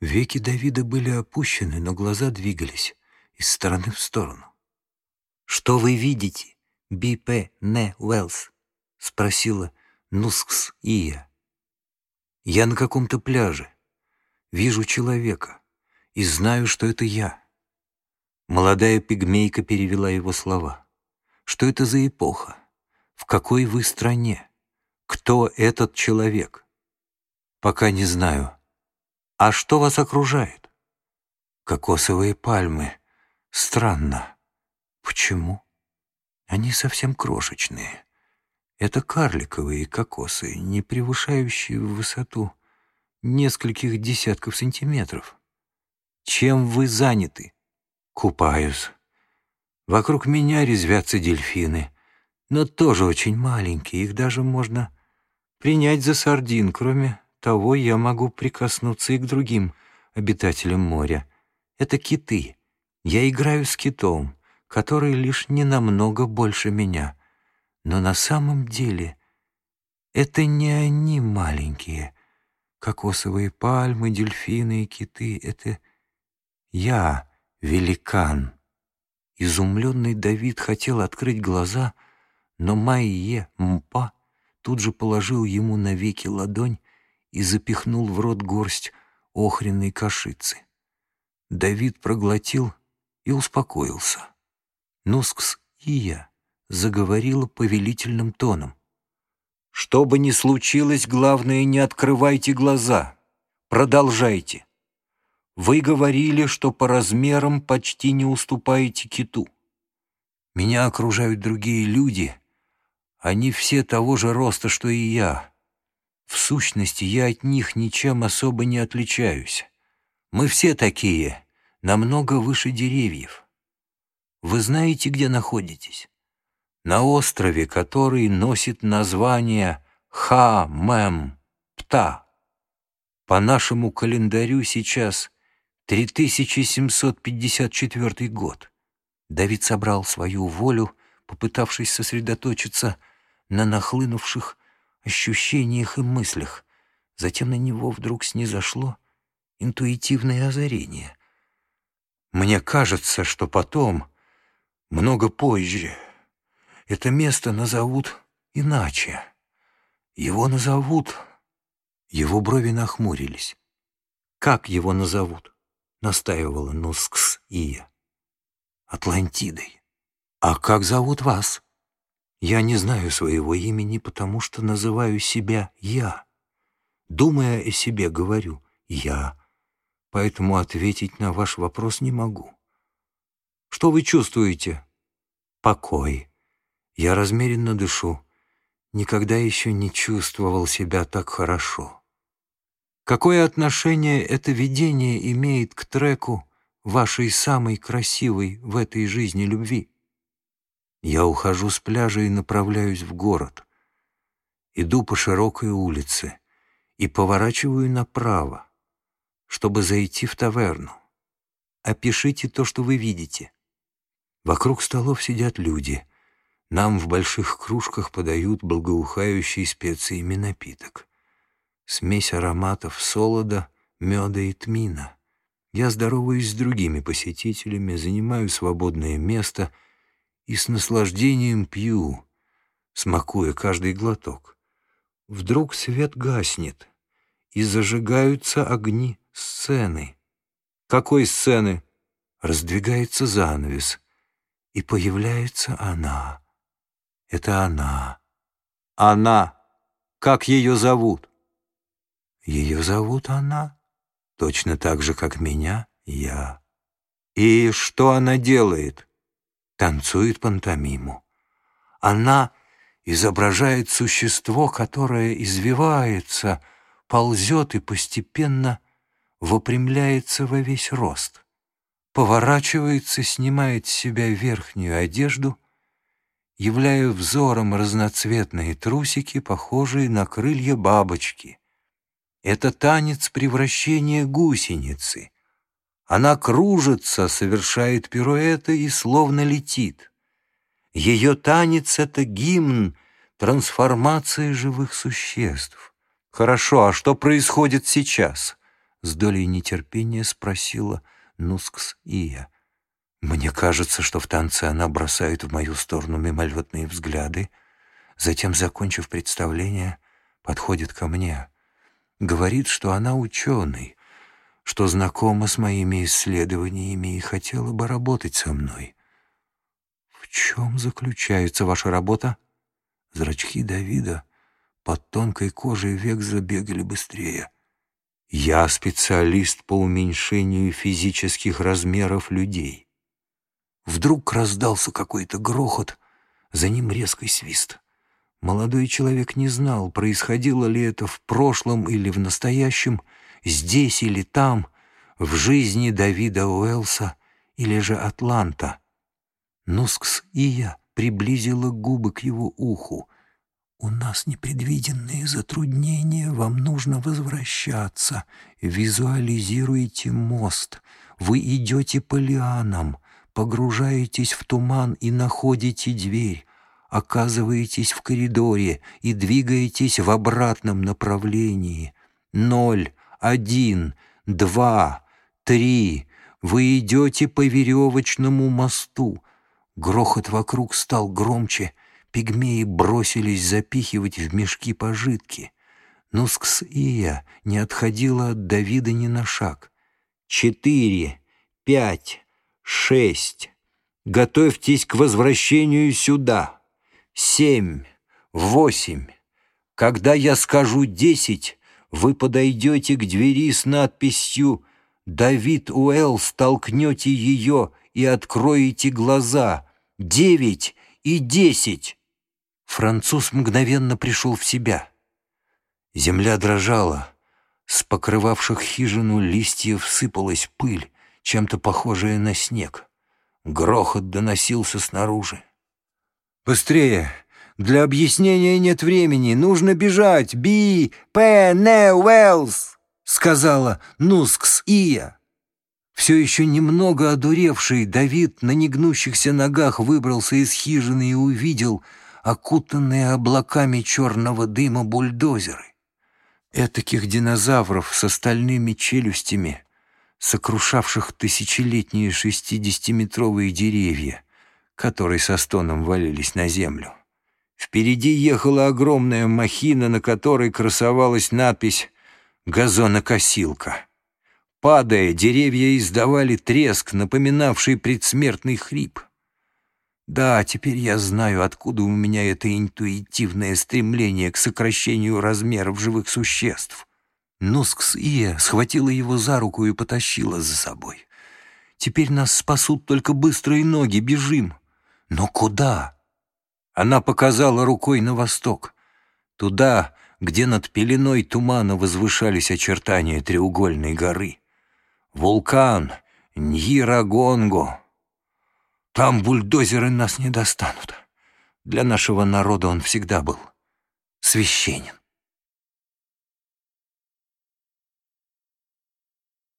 Веки Давида были опущены, но глаза двигались из стороны в сторону. «Что вы видите, Би-П. Не Уэллс?» — спросила Нускс Ия. «Я на каком-то пляже. Вижу человека и знаю, что это я». Молодая пигмейка перевела его слова. «Что это за эпоха? В какой вы стране? Кто этот человек?» «Пока не знаю. А что вас окружает?» «Кокосовые пальмы. Странно. Почему?» «Они совсем крошечные. Это карликовые кокосы, не превышающие в высоту нескольких десятков сантиметров. Чем вы заняты? Купаюсь. Вокруг меня резвятся дельфины, но тоже очень маленькие, их даже можно принять за сардин. Кроме того, я могу прикоснуться и к другим обитателям моря. Это киты. Я играю с китом, который лишь не намного больше меня. Но на самом деле это не они маленькие. Кокосовые пальмы, дельфины и киты — это я, великан. Изумленный Давид хотел открыть глаза, но Майе Мпа тут же положил ему на веки ладонь и запихнул в рот горсть охренной кашицы. Давид проглотил и успокоился. Нускс и я заговорила повелительным тоном. «Что бы ни случилось, главное, не открывайте глаза. Продолжайте. Вы говорили, что по размерам почти не уступаете киту. Меня окружают другие люди. Они все того же роста, что и я. В сущности, я от них ничем особо не отличаюсь. Мы все такие, намного выше деревьев. Вы знаете, где находитесь? на острове, который носит название Ха-Мэм-Пта. По нашему календарю сейчас 3754 год. Давид собрал свою волю, попытавшись сосредоточиться на нахлынувших ощущениях и мыслях. Затем на него вдруг снизошло интуитивное озарение. Мне кажется, что потом, много позже, это место назовут иначе. Его назовут... Его брови нахмурились. «Как его назовут?» — настаивала Нускс Ия. «Атлантидой. А как зовут вас?» «Я не знаю своего имени, потому что называю себя «я». Думая о себе, говорю «я», поэтому ответить на ваш вопрос не могу. Что вы чувствуете? Покой. Я размеренно дышу. Никогда еще не чувствовал себя так хорошо. Какое отношение это видение имеет к треку вашей самой красивой в этой жизни любви? Я ухожу с пляжа и направляюсь в город. Иду по широкой улице и поворачиваю направо, чтобы зайти в таверну. Опишите то, что вы видите. Вокруг столов сидят люди — нам в больших кружках подают благоухающий специями напиток. Смесь ароматов солода, меда и тмина. Я здороваюсь с другими посетителями, занимаю свободное место и с наслаждением пью, смакуя каждый глоток. Вдруг свет гаснет, и зажигаются огни сцены. Какой сцены? Раздвигается занавес, и появляется она — это она. Она. Как ее зовут? Ее зовут она. Точно так же, как меня, я. И что она делает? Танцует пантомиму. Она изображает существо, которое извивается, ползет и постепенно выпрямляется во весь рост. Поворачивается, снимает с себя верхнюю одежду — являю взором разноцветные трусики, похожие на крылья бабочки. Это танец превращения гусеницы. Она кружится, совершает пируэты и словно летит. Ее танец — это гимн трансформации живых существ. Хорошо, а что происходит сейчас? с долей нетерпения спросила Нускс Ия. Мне кажется, что в танце она бросает в мою сторону мимолетные взгляды, затем, закончив представление, подходит ко мне. Говорит, что она ученый, что знакома с моими исследованиями и хотела бы работать со мной. «В чем заключается ваша работа?» Зрачки Давида под тонкой кожей век забегали быстрее. «Я специалист по уменьшению физических размеров людей». Вдруг раздался какой-то грохот, за ним резкий свист. Молодой человек не знал, происходило ли это в прошлом или в настоящем, здесь или там, в жизни Давида Уэлса или же Атланта. Нускс Ия приблизила губы к его уху. «У нас непредвиденные затруднения, вам нужно возвращаться. Визуализируйте мост. Вы идете по лианам, погружаетесь в туман и находите дверь оказываетесь в коридоре и двигаетесь в обратном направлении. Ноль, один, два, три. Вы идете по веревочному мосту. Грохот вокруг стал громче. Пигмеи бросились запихивать в мешки пожитки. Нускс-Ия не отходила от Давида ни на шаг. «Четыре, пять, шесть. Готовьтесь к возвращению сюда!» семь, восемь. Когда я скажу десять, вы подойдете к двери с надписью «Давид Уэллс», толкнете ее и откроете глаза. Девять и десять. Француз мгновенно пришел в себя. Земля дрожала. С покрывавших хижину листьев сыпалась пыль, чем-то похожая на снег. Грохот доносился снаружи. «Быстрее! Для объяснения нет времени. Нужно бежать! Би! П! Не! Уэллс!» — сказала Нускс Ия. Все еще немного одуревший Давид на негнущихся ногах выбрался из хижины и увидел окутанные облаками черного дыма бульдозеры. Этаких динозавров с остальными челюстями, сокрушавших тысячелетние шестидесятиметровые деревья — которые со стоном валились на землю. Впереди ехала огромная махина, на которой красовалась надпись «Газонокосилка». Падая, деревья издавали треск, напоминавший предсмертный хрип. Да, теперь я знаю, откуда у меня это интуитивное стремление к сокращению размеров живых существ. Нускс Ия схватила его за руку и потащила за собой. «Теперь нас спасут только быстрые ноги, бежим!» Но куда? Она показала рукой на восток, туда, где над пеленой тумана возвышались очертания треугольной горы. Вулкан Ньирагонго. Там бульдозеры нас не достанут. Для нашего народа он всегда был священен.